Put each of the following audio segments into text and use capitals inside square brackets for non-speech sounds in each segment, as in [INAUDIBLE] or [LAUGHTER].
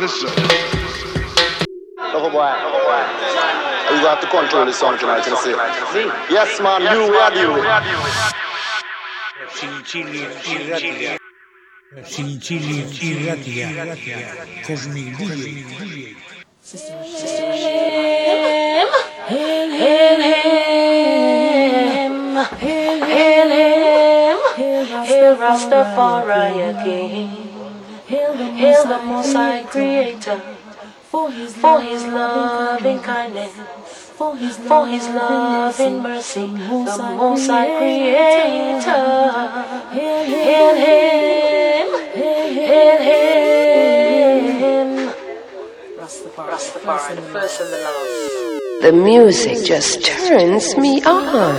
Listen. Look, boy. You got to control this song tonight, you see. Yes, man, you, we had you. Chili, chili, chili, Rastafari again. Hail the Most High Creator for His loving kindness, for His loving mercy. The Most High Creator. Hail him, hail him. Rastafari, the first and the last. The music just turns me on.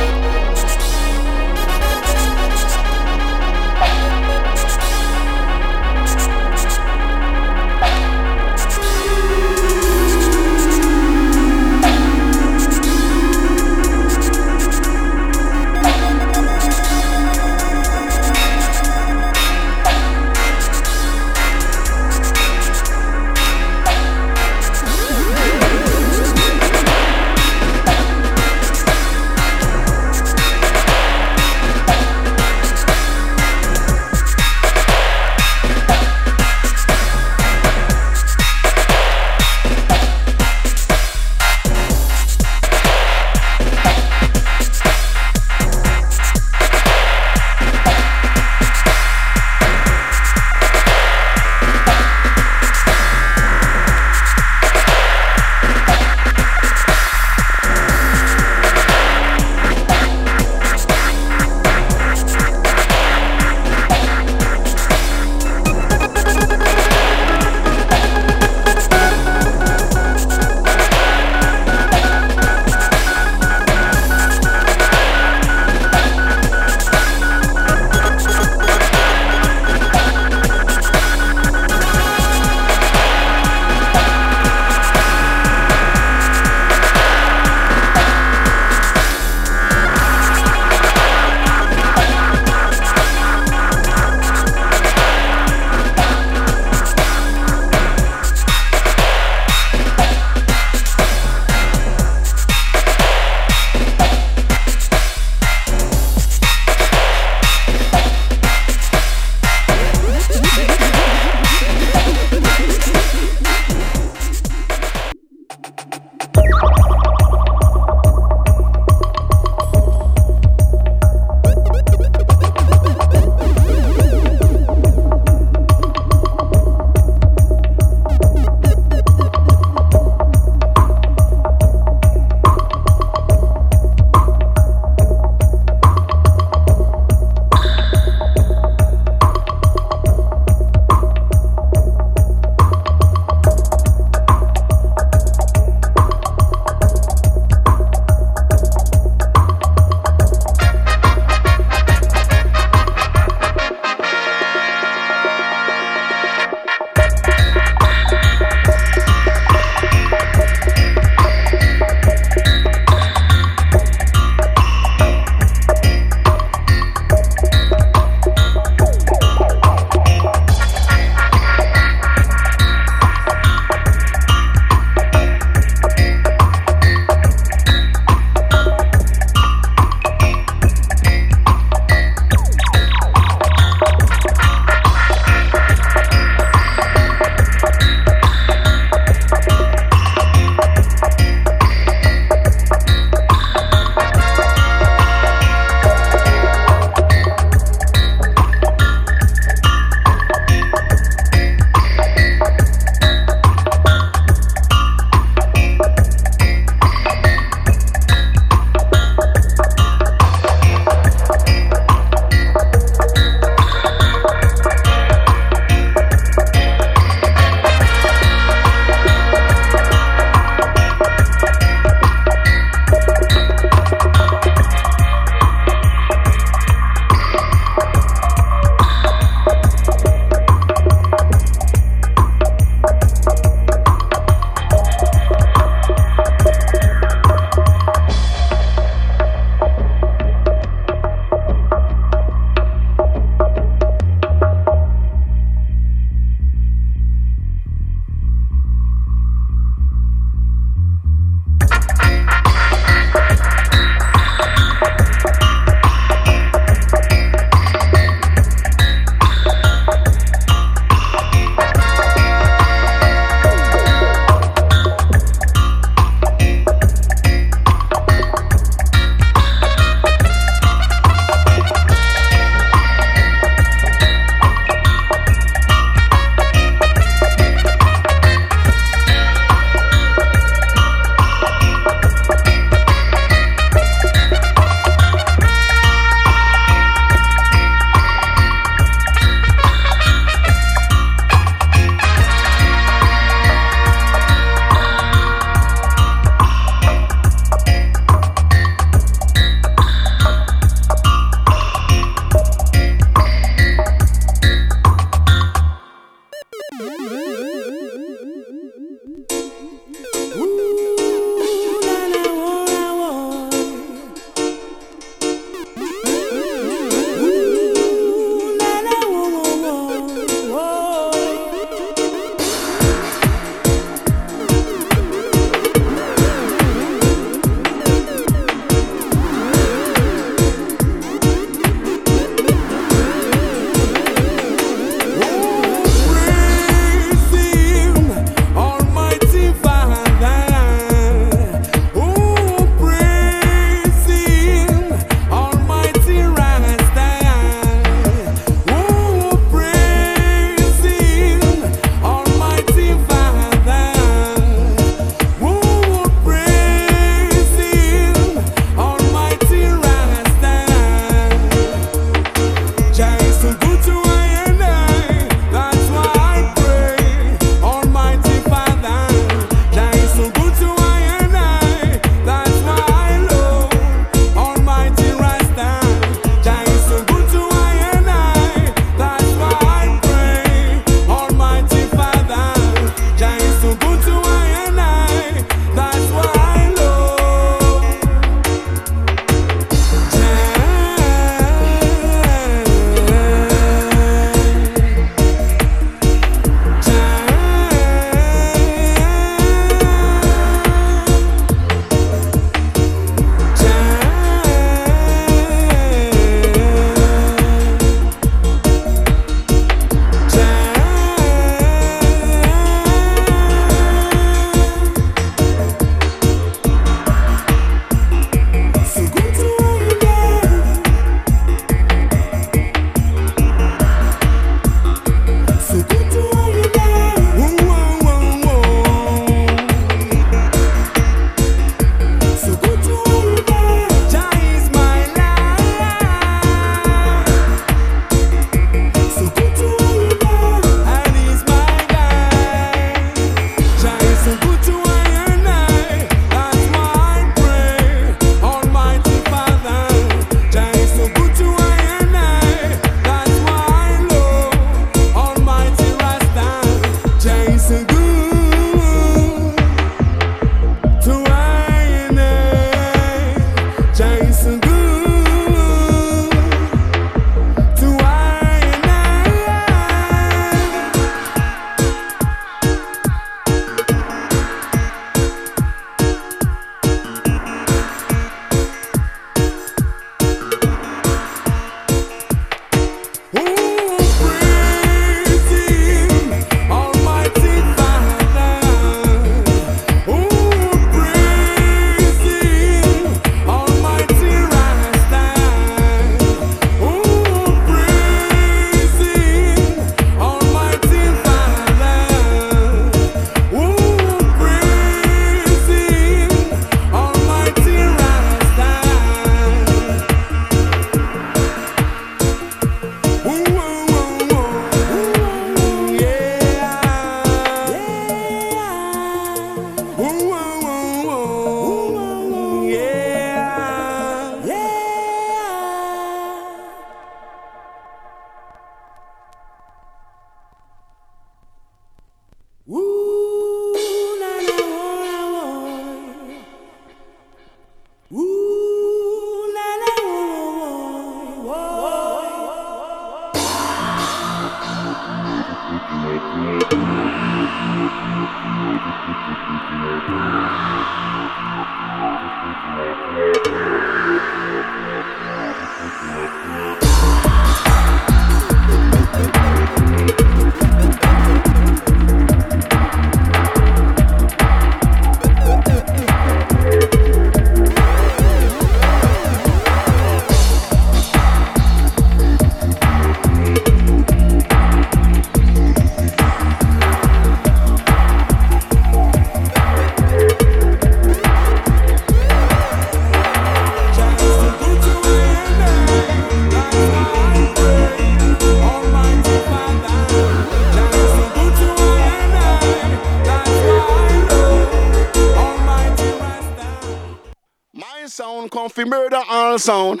sound.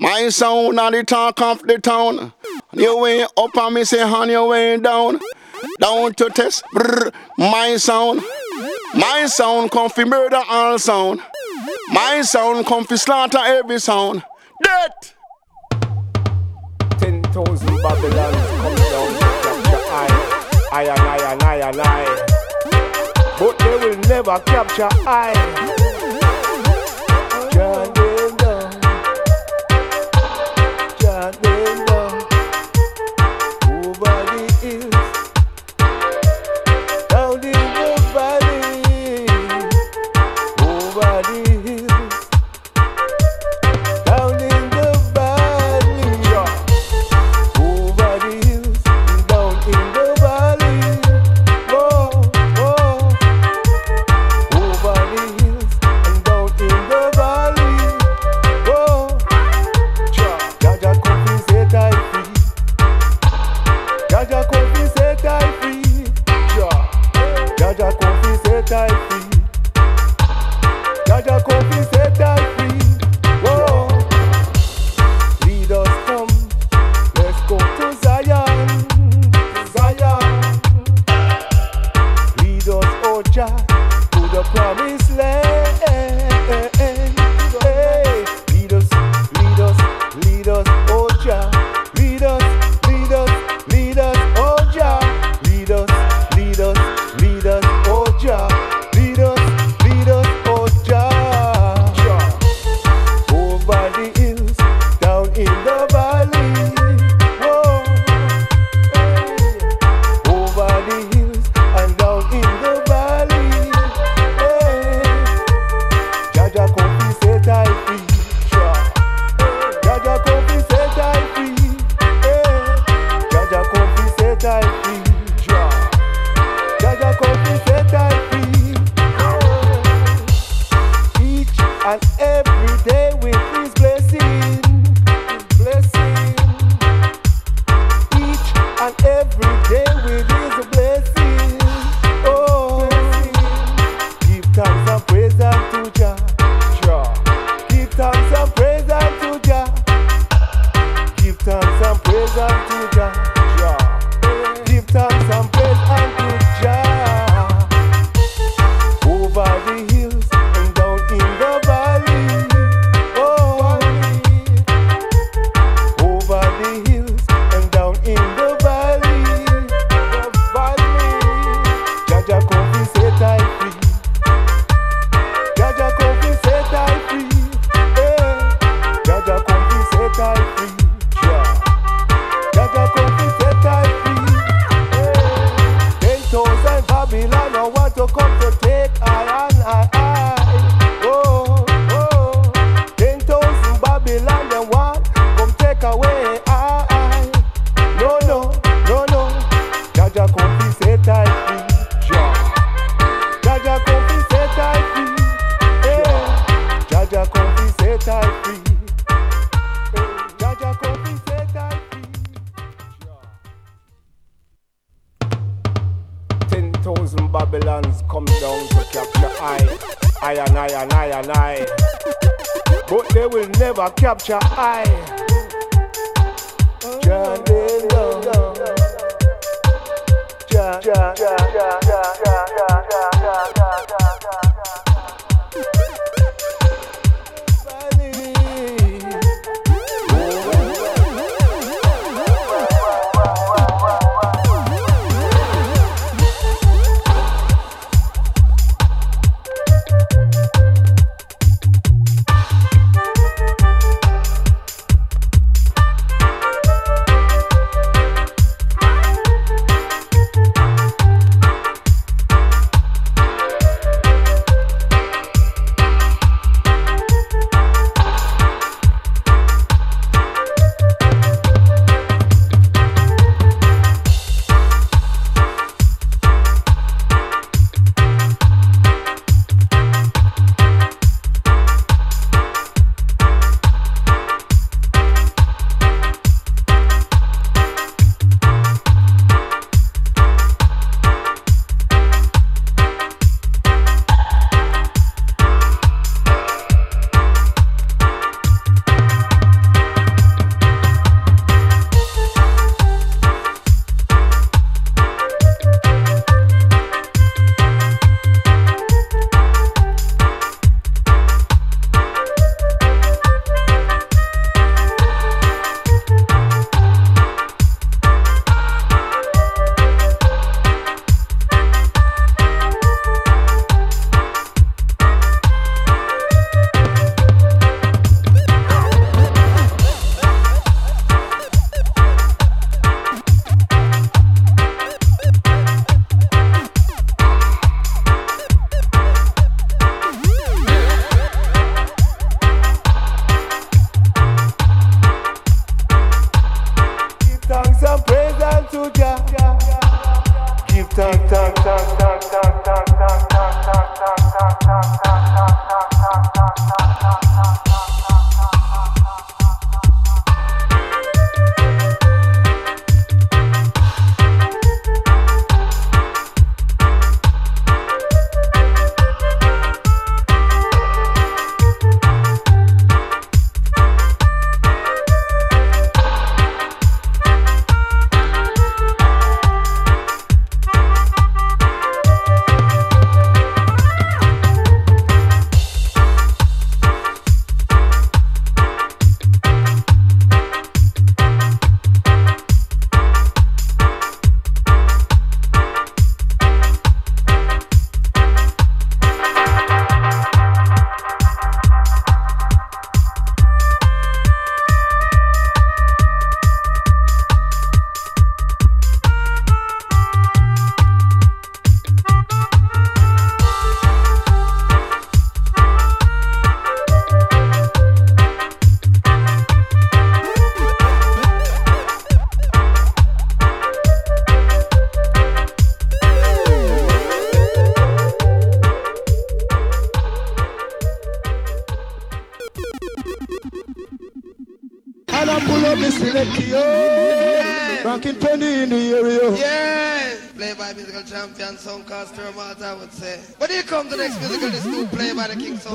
My sound on the talk of the town. On your way up and me say on your way down. Down to test, brr, my sound. My sound come fi murder all sound. My sound come fi slaughter every sound. Death! 10,000 Babylon come down, to capture I. I and I and I and I. But they will never capture I.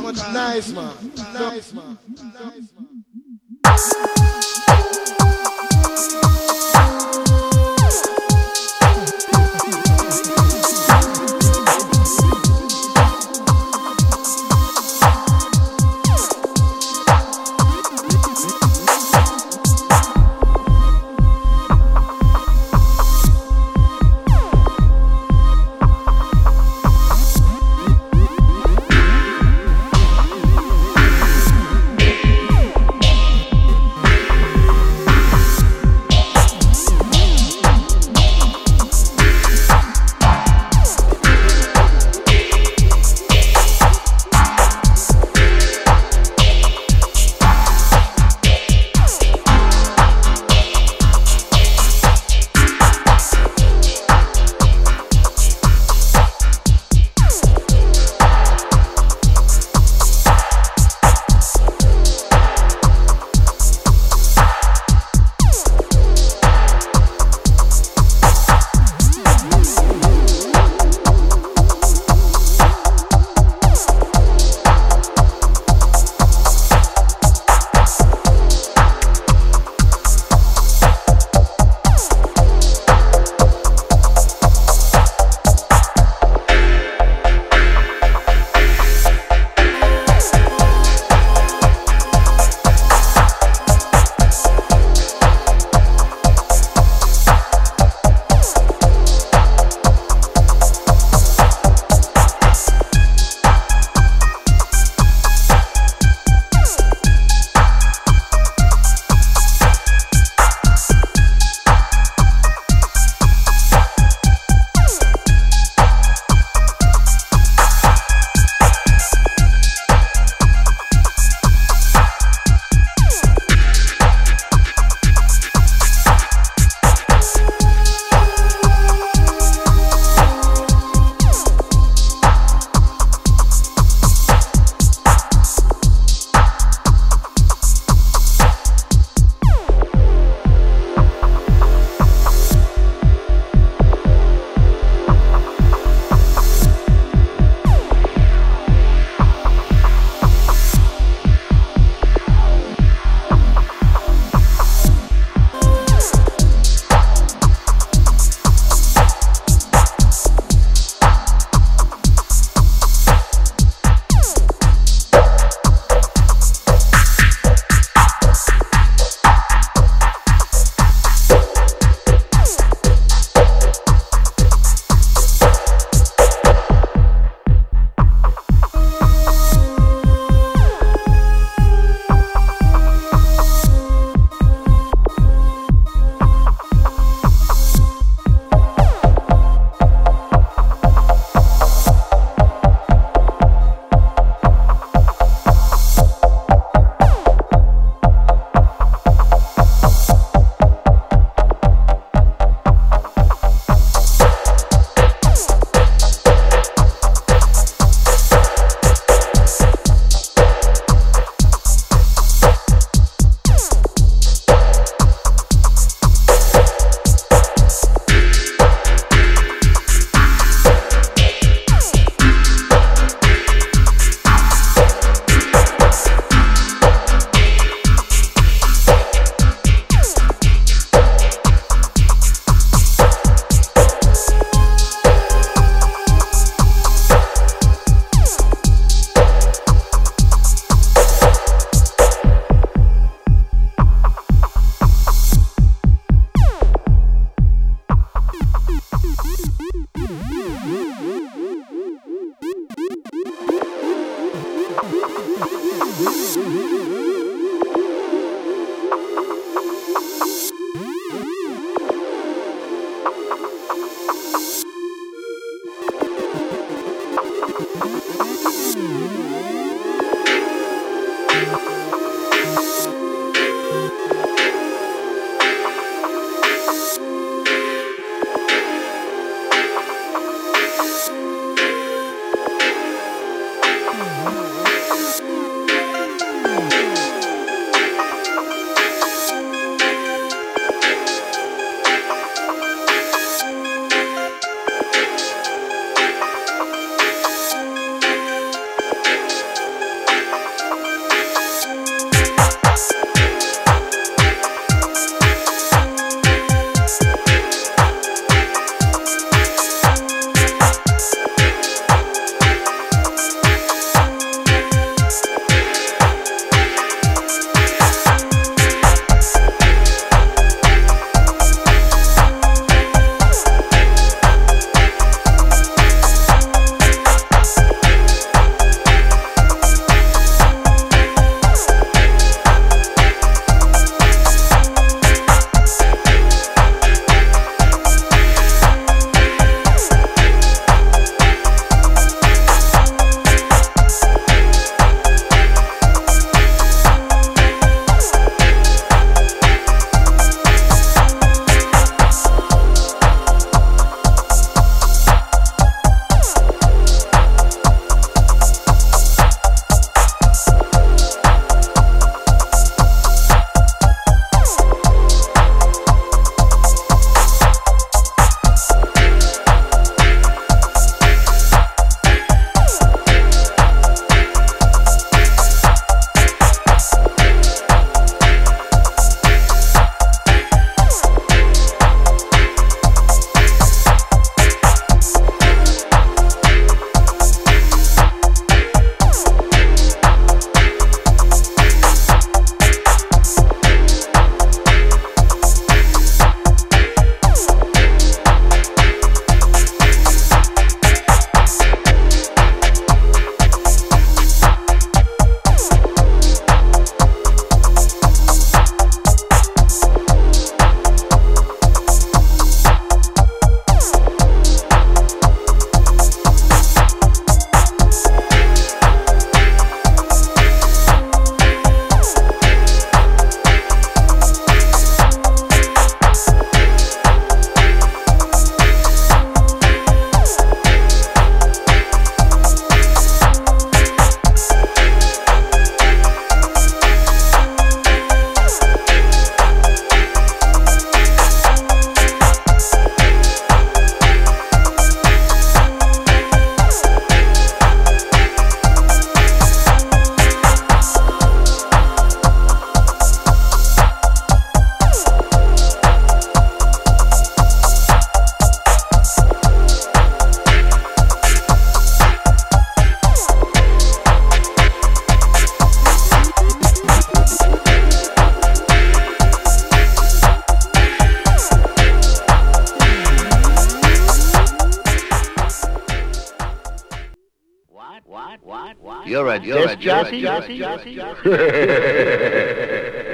much Soundcaster. nice man. Nice man. Nice man.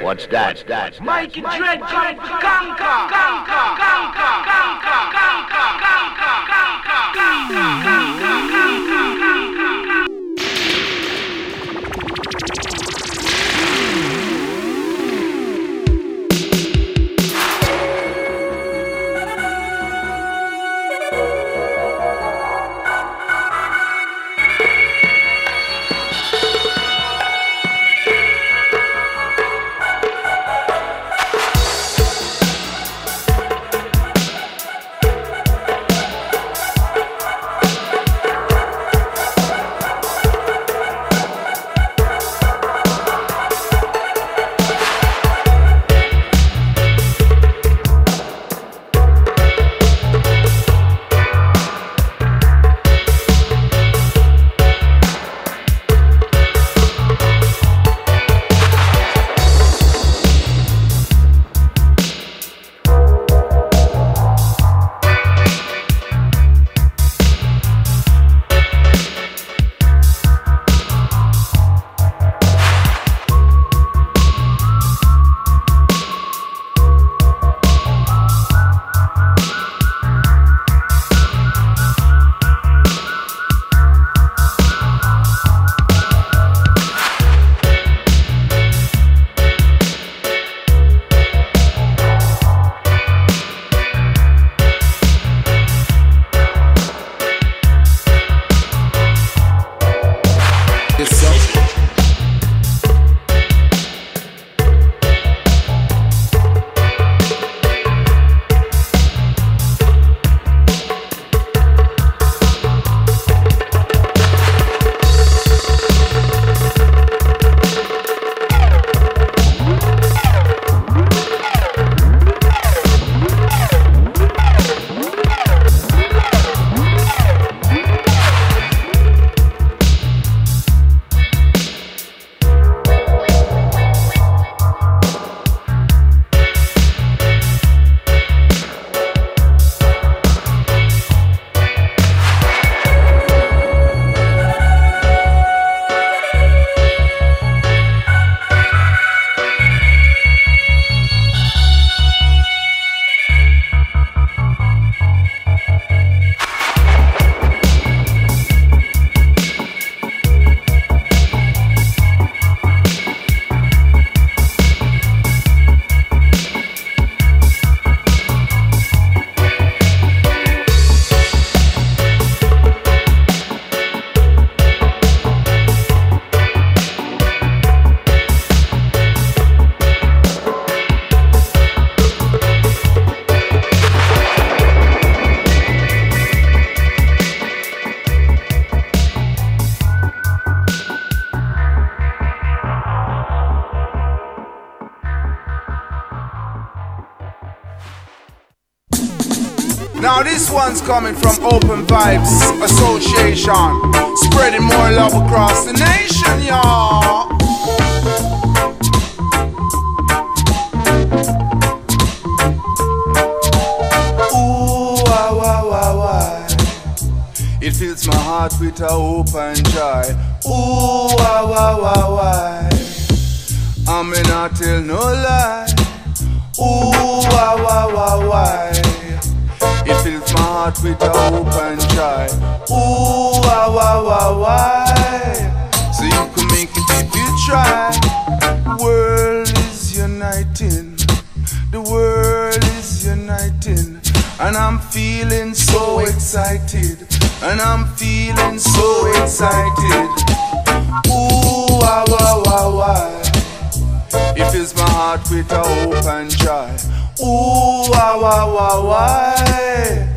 What's that? What's that? Mike and Dredge. This coming from Open Vibes Association, spreading more love across the nation, y'all. Ooh, wah, wah, wah, wah. It fills my heart with a hope and joy. Ooh, wah, wah, wah, wah. I may not tell no lie. Ooh, wah, wah, wah, wah. Heart with a hope and joy. Ooh, wah, wah, wah, wah. So you can make it if you try. The world is uniting. The world is uniting. And I'm feeling so excited. And I'm feeling so excited. Ooh, wah, wah, wah, wah. It fills my heart with a hope and joy. Ooh, wah, wah, wah, wah.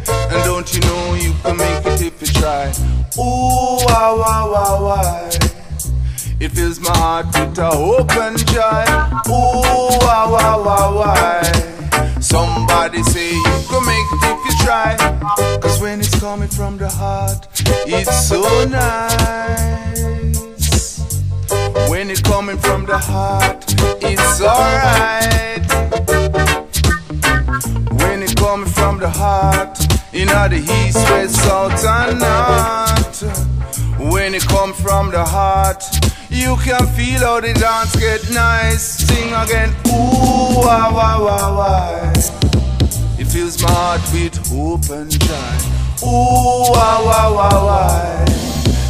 Don't you know you can make it if you try? Ooh, wah, wah, wah, wah. It fills my heart with a hope and joy. Ooh, wah, wah, wah, wah. Somebody say you can make it if you try. Cause when it's coming from the heart, it's so nice. When it's coming from the heart, it's alright. Coming from the heart, in the east, west, south, and north. When it come from the heart, you can feel how the dance get nice. Sing again, ooh, wah, wah, wah, wah. It fills my heart with hope and joy. Ooh, wah, wah, wah, wah.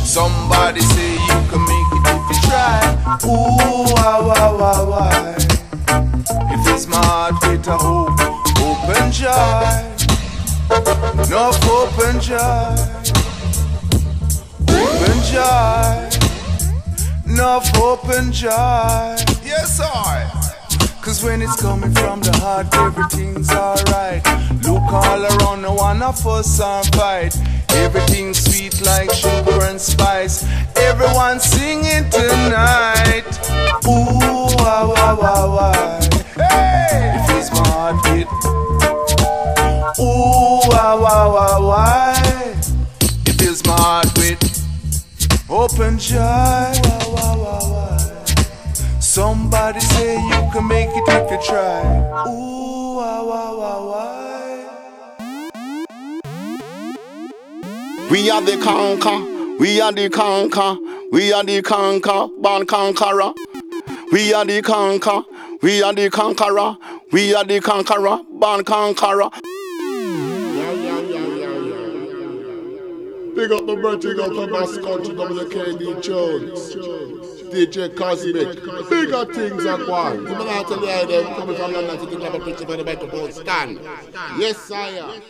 Somebody say you can make it if you try. Ooh, wah, wah, wah, wah. It fills my heart with a hope and joy. No hope and joy, hope and joy. No hope and joy. Yes, I. Cause when it's coming from the heart, everything's alright. Look all around, no one of us are fight. Everything's sweet like sugar and spice. Everyone singing tonight. Ooh, wah, wah, wah, wah. Hey! It fills my heart with. Ooh, wah, wah, wah, wah. It fills my heart with hope and joy. Wah, wah, wah, wah. Somebody say you can make it if you try. Ooh, wah, wah, wah, wah. We are the conquer, we are the conquer, we are the conquer, born conqueror. We are the conquer, we are the conqueror, we are the conqueror, born conqueror. Big up my brother, big up mass country, WKD Jones. DJ Kosmik. Bigger things are going. You know, tell you, them coming from London to take up a picture for the microphone stand. Yes, sire.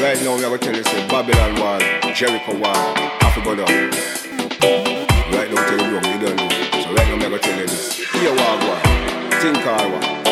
Right now, we are going to tell you, say, Babylon wall, Jericho wall, to. Right now, tell you wrong, you don't know. So right now, we are going to tell you this. Here. Think hard, wall.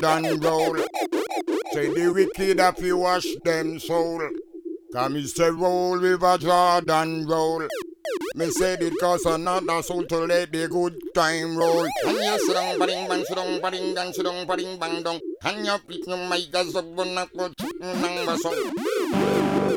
Jordan roll. Say the wicked have to wash them soul. Come me say roll with a Jordan roll. Me said it cause another soul to let the good time roll. And you down, baring bang, down, baring sit down, baring bang dong. And you pick your mic as a bonak, but nang basong. Big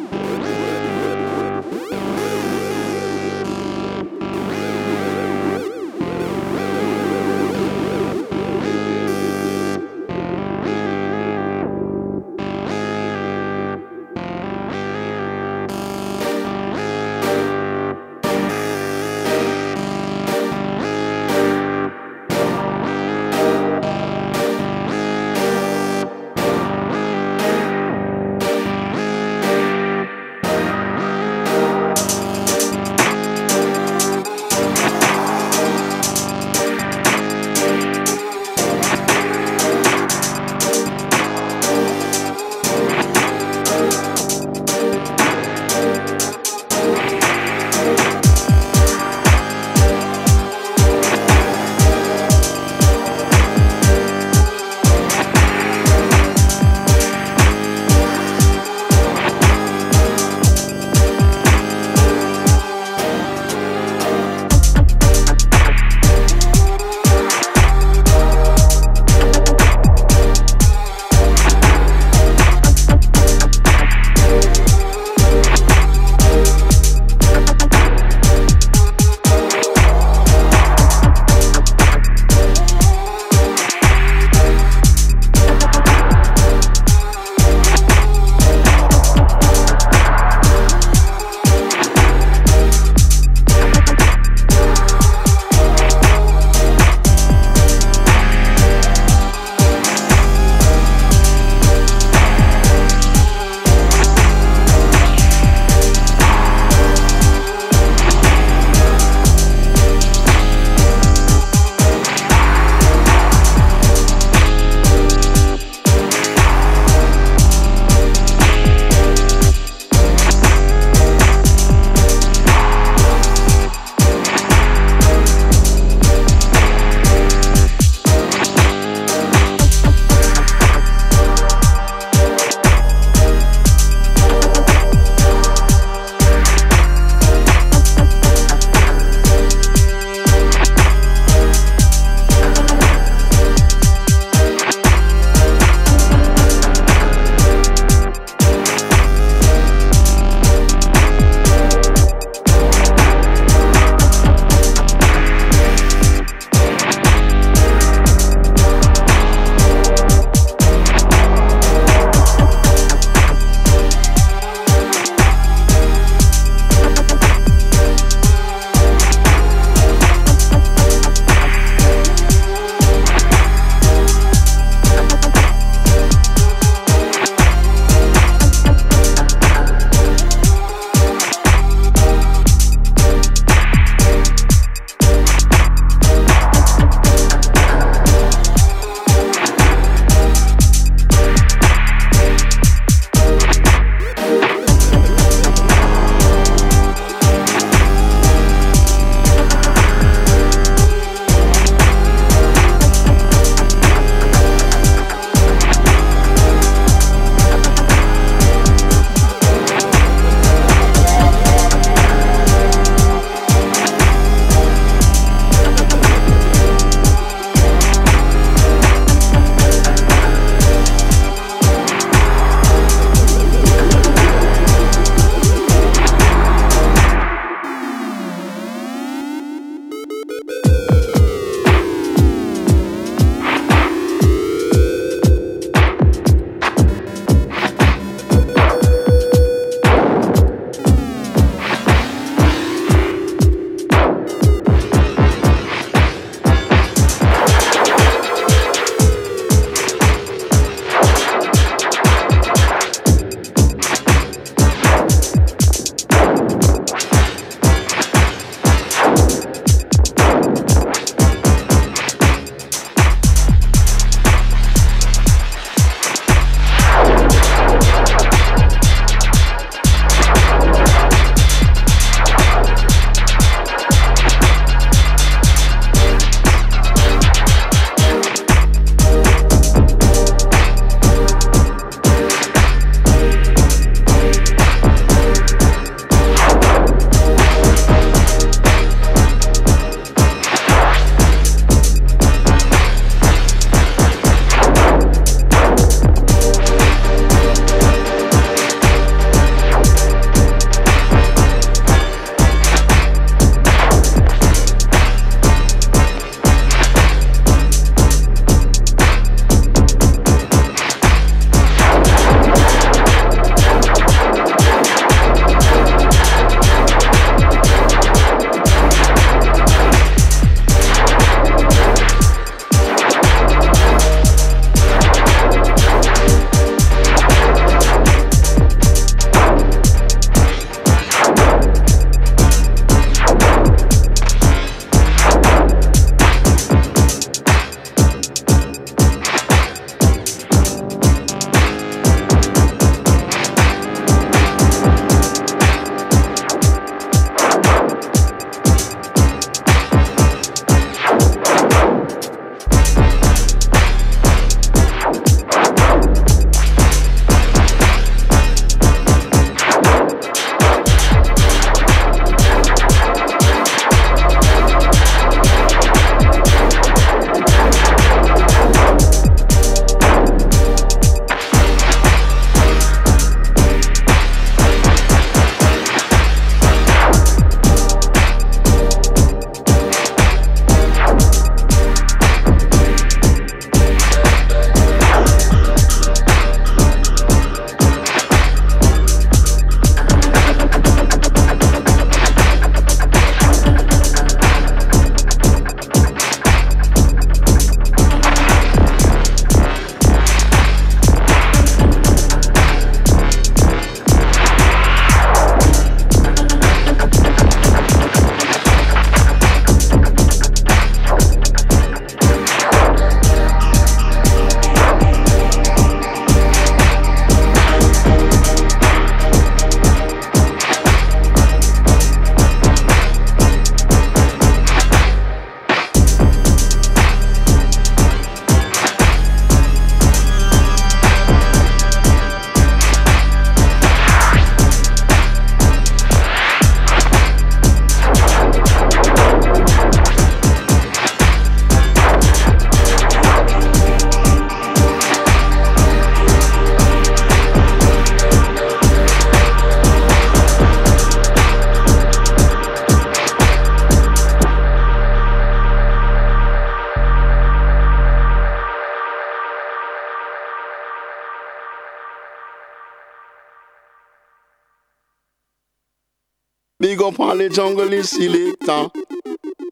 up all the jungle selector.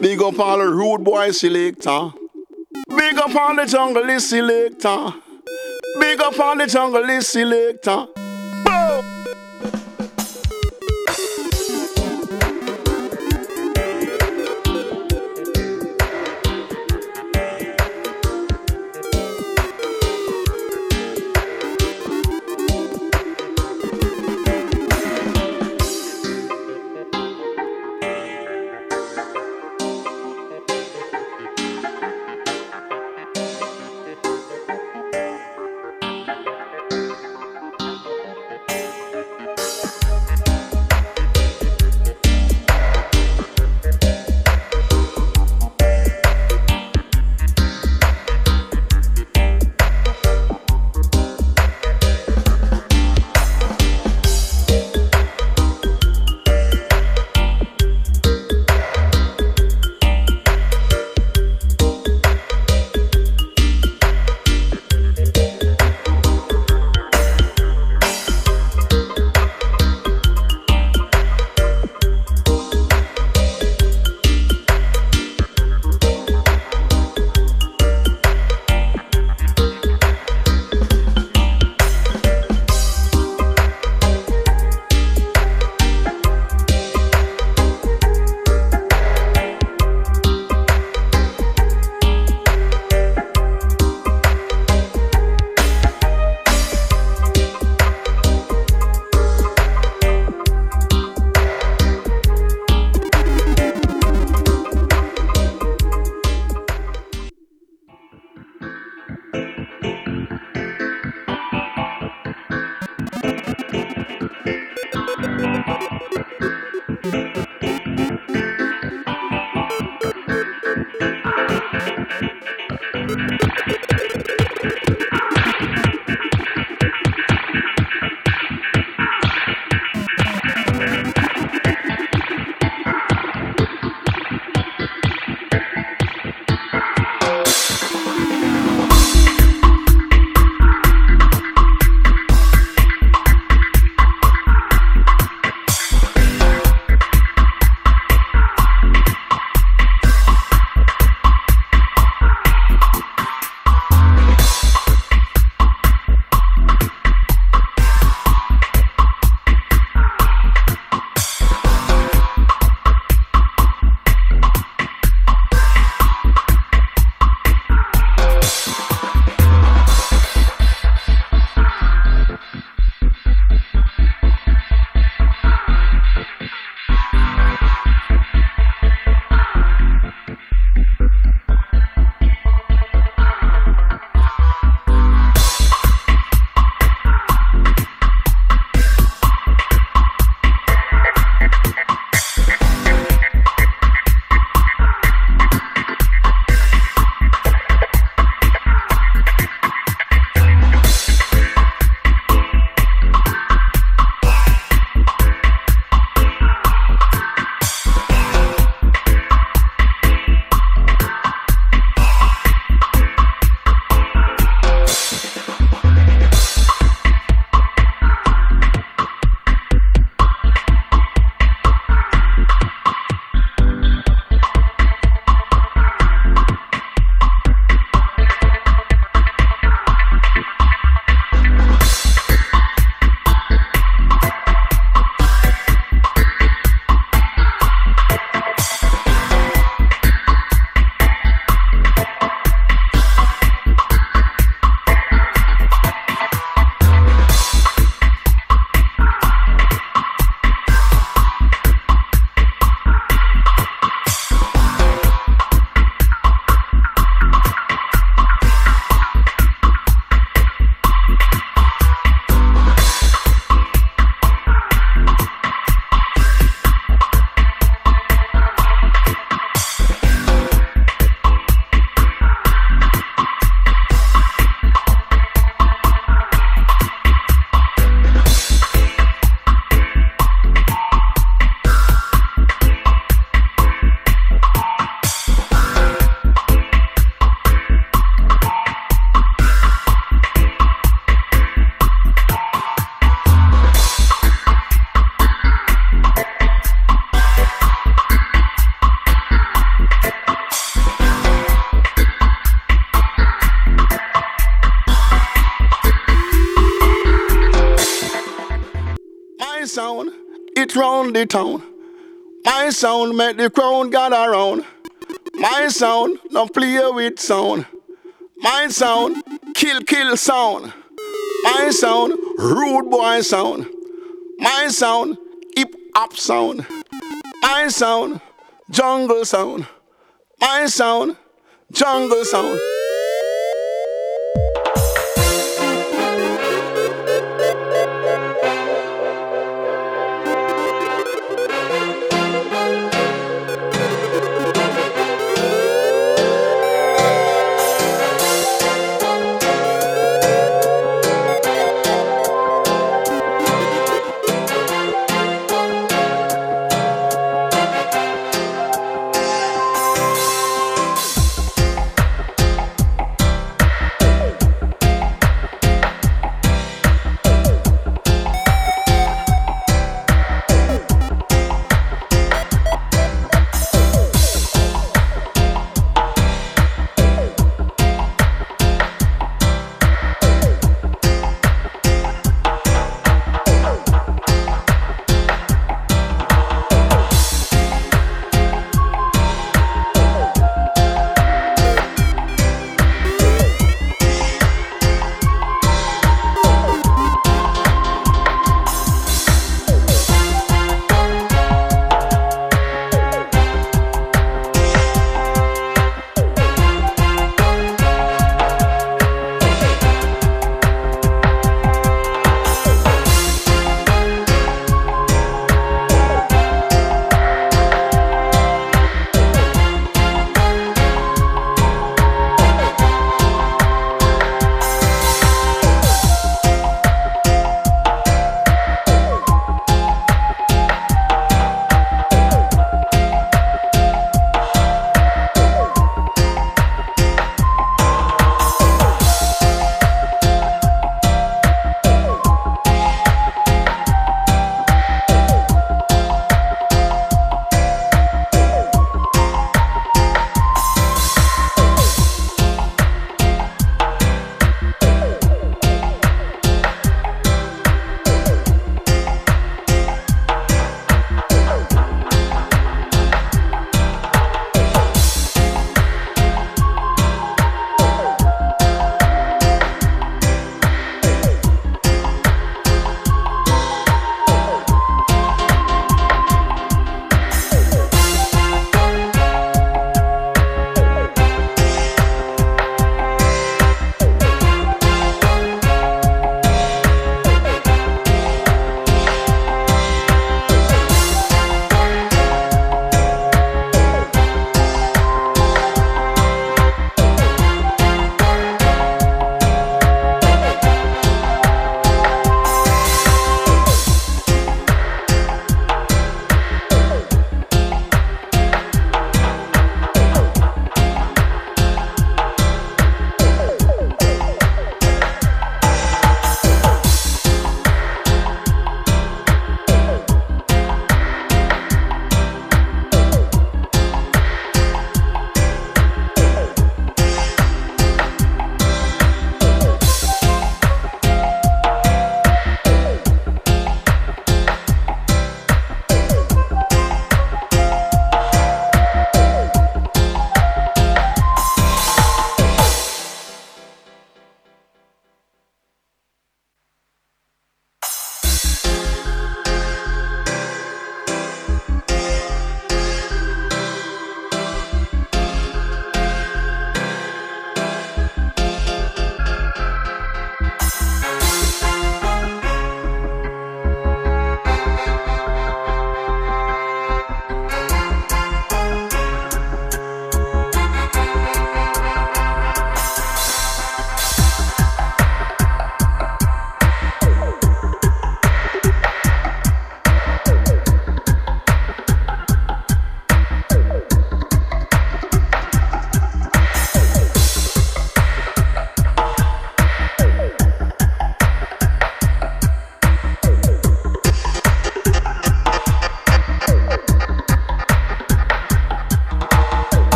Big up all the rude boy selector. Big up all the jungle selector. Big up all the jungle selector. Sound make the crown gather round. My sound don't play with sound. My sound kill kill sound. My sound rude boy sound. My sound hip hop sound. My sound jungle sound. My sound jungle sound.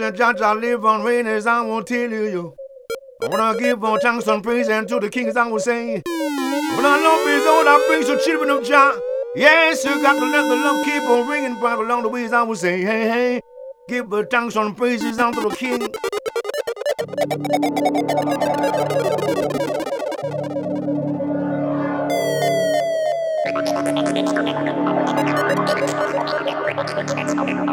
Pastor Judge, I live on rainers, I will tell you. you. I wanna give all thanks and praise and to the kings I will say. When I love is all I bring to children of Jah. Yes, you got to let the love keep on ringing bright along the ways I will say, hey, hey. Give the thanks and praises unto the king. [LAUGHS]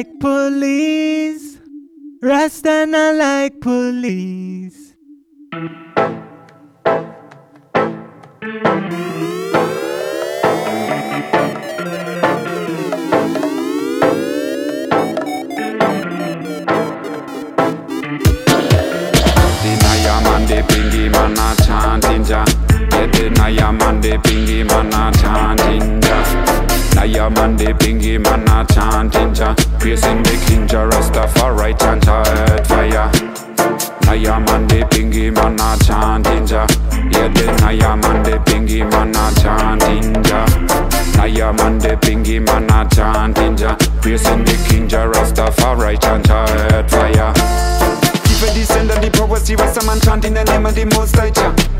like police. Rasta not like police. Deny the pingy man a chanting ja Yeah deny man the pingy man a chanting ja Deny man the pingy man a chanting ja Praising the king Rastafari chant earth fire. Deny man the pingy man a chanting ja Yeah deny man the pingy man a chanting ja Deny man the pingy man a chanting ja Praising the king ja Rastafari chant earth fire Give a descend of the power, see what's a man the name of the most high.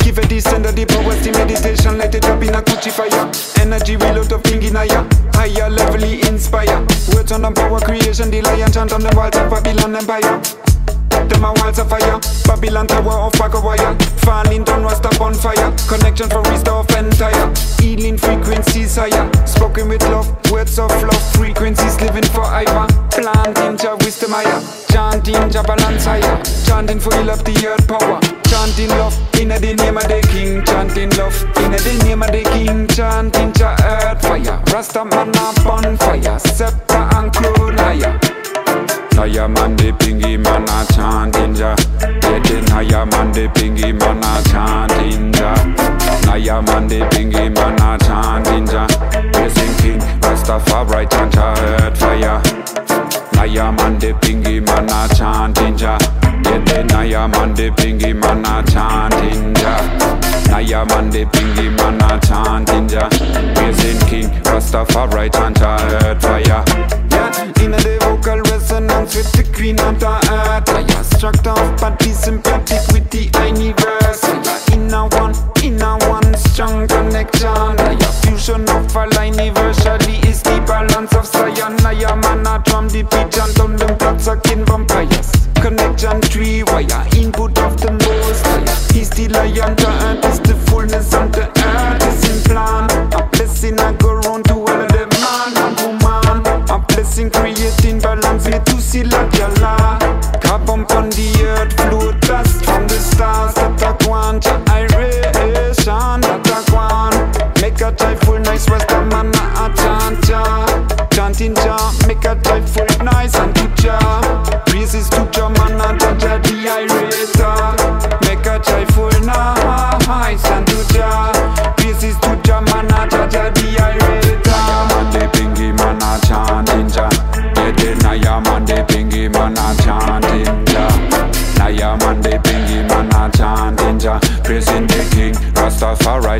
Give a descend of the power, see meditation, let it drop in a Gucci fire. Energy reload of king in a. Higher level inspire. Words on the power creation, the lion chant on the walls of Babylon Empire. Them a walls of fire, Babylon tower of wire. Falling down, rust up on fire. Connection for restore of entire. Healing frequencies higher. Spoken with love, words of love. Frequencies living forever. Planting Jah wisdom higher. Chanting Jah balance higher. Chanting for heal up the earth power. Chanting love in the name of the king. Chanting love in the name of the king. Chanting Jah earth fire. Rasta man a bonfire. Scepter and crown higher. Naya man the pingy man a chanting ja Getting higher man the pingy man a chanting ja Naya man the pingy man a chanting ja Praising king Rastafari chant ja earth fire. Naya man the pingy man a chanting ja Getting Naya man the pingy man a chanting ja Naya man the pingy man a chanting ja Praising king Rastafari chant ja earth fire Yeah, in the vocal resonance with the queen of the earth. Am struck off body sympathetic with the universe. In a one, in a one strong connection. Am fusion of a line universally is the balance of. I am man a drum the and down them blood sucking vampires. Connection tree wire, input of the most higher. He's the lion, the earth is the fullness of the earth is in plan. A blessing I go round to all of them man and woman. A blessing creating balance with to see like your la. Carbon on the earth, flow dust from the stars that I are gone. Iration that are gone. Make a joyful Rastafari chant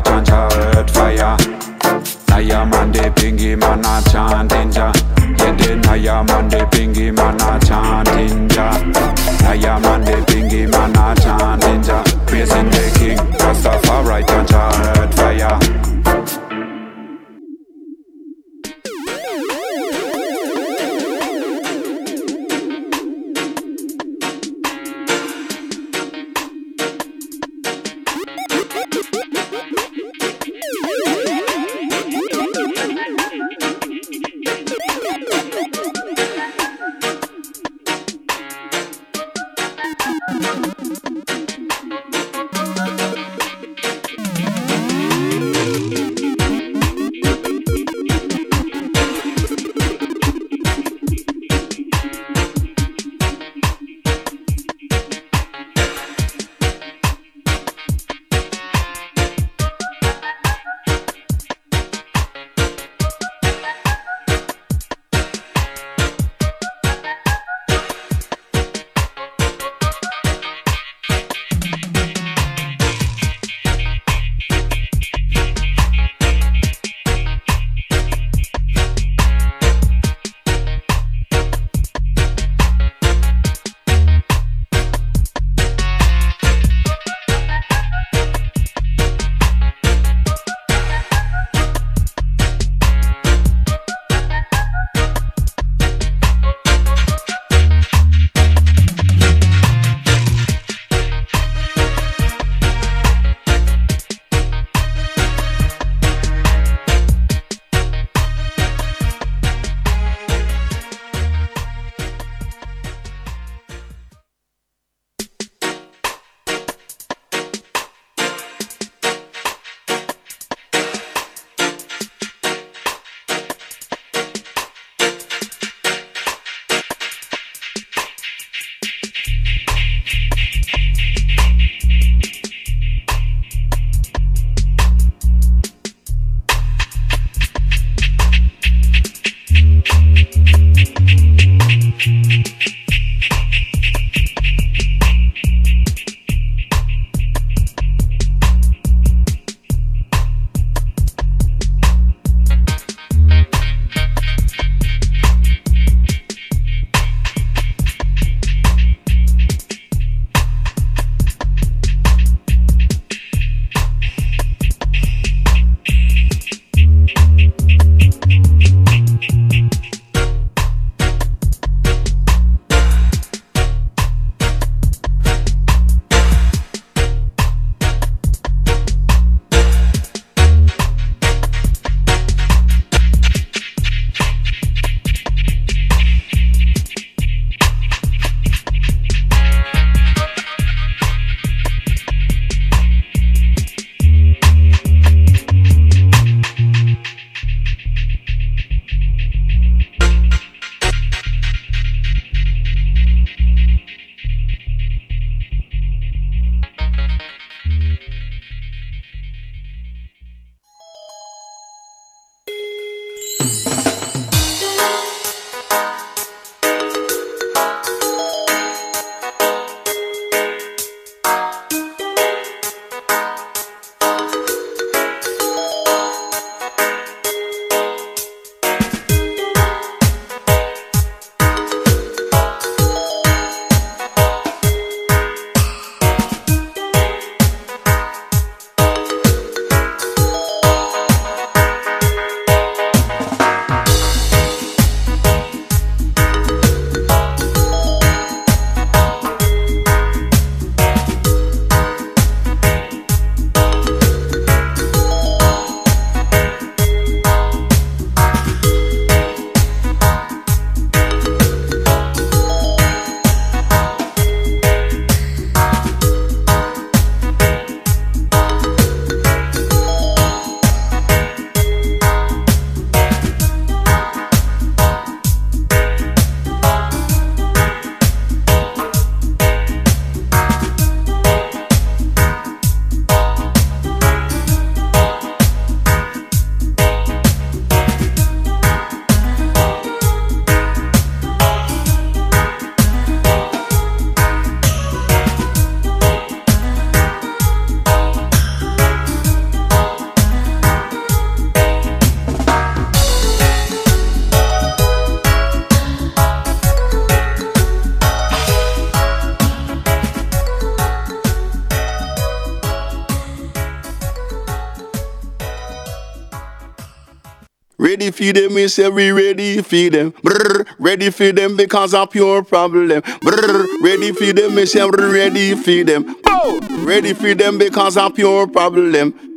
for them, we say we ready for them. Brr, ready for them because of pure problem. Brr, ready for them, we say we ready for them. Oh, ready for them because of pure problem.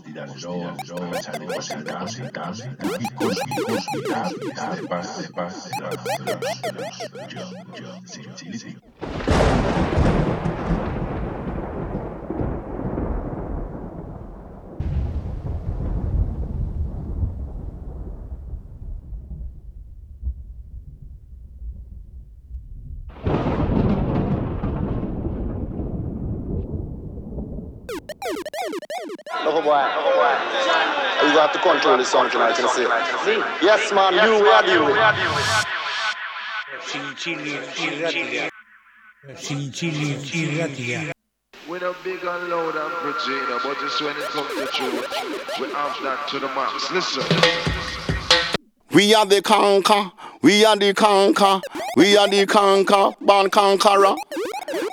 cospita, yo, yo, echarle cositas, cositas, y cospitas, cospitas, de paz, de paz, de paz, de paz, yo, yo, sí, sí, sí. Song tonight, you see. Yes, man, you, we are you. Zintzilik irratia. We're not big and loud and Regina, but just when it comes to truth, we have that to the max. Listen. We are the conquer, we are the conquer, we are the conquer, born conqueror.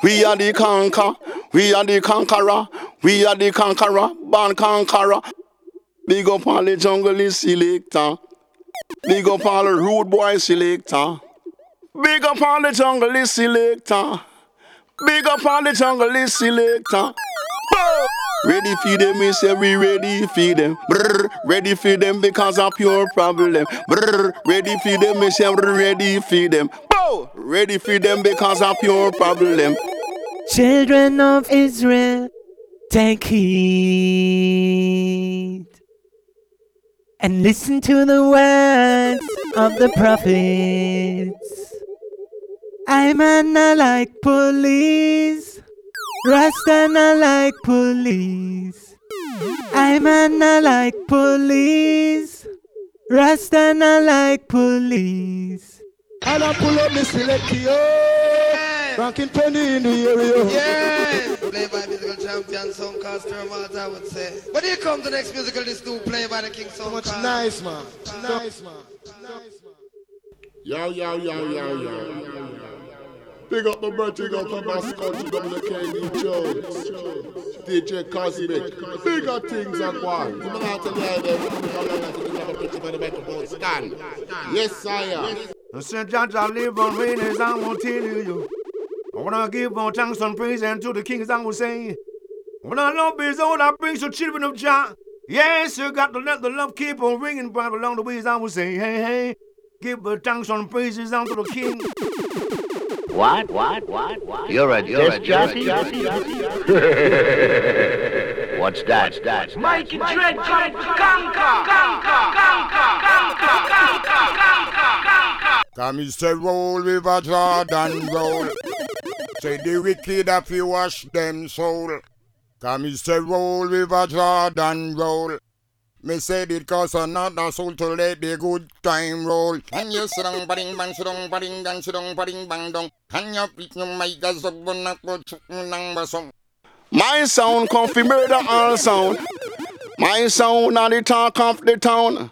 We are the conquer, We are the conqueror. We are the conqueror. Born conqueror. Big up all the jungle selector. Big up all the rude boy selector. Big up all the jungle selector. Big up all the jungle selector. Ready for them, we say we ready for them. Brr, ready for them because of pure problem. Brr, ready for them, we say we ready for them. Bow! Ready for them because of pure problem. Children of Israel, take heed and listen to the words of the prophets. I'm an like police, Rasta not like police. I'm an like police, Rasta not like police. And I pull up the select yo. Ranking penny in the area. Yeah, play by musical champion Songcaster Martha I would say. But here comes the next musical disc do play by the King Songcaster. Much nice man. Nice man. Nice man. Yo, yo, yo, yo, yo. Big up my birthday, go to my country, WKD Jones, DJ Kosmik. Bigger things are going. You know how to lie them. You know how to have a picture for the microphone stand. Yes, I am. St. John, I live on rain as I won't tell you. I wanna give all thanks and praise and to the kings, I will say. When I love is all I bring to children of Jah. Yes, you got to let the love keep on ringing right along the ways, I will say. Hey, hey, give the thanks and praises unto the king. What? What? What? What? You're right, a disc jockey? What's that? What's that? Mikey Dread come to conquer, conquer, conquer, conquer, conquer, conquer, conquer. Come Mr. Roll with a Jordan roll. Say the wicked have you wash them soul. Come Mr. Roll with a Jordan roll. Me said it cause another soul to let the good time roll. And you sit down, bang, sit down, badding bang, sit bang dong. And you pick your mic as a bun up, but number song. My sound come fi murder all sound. My sound are the talk of the town.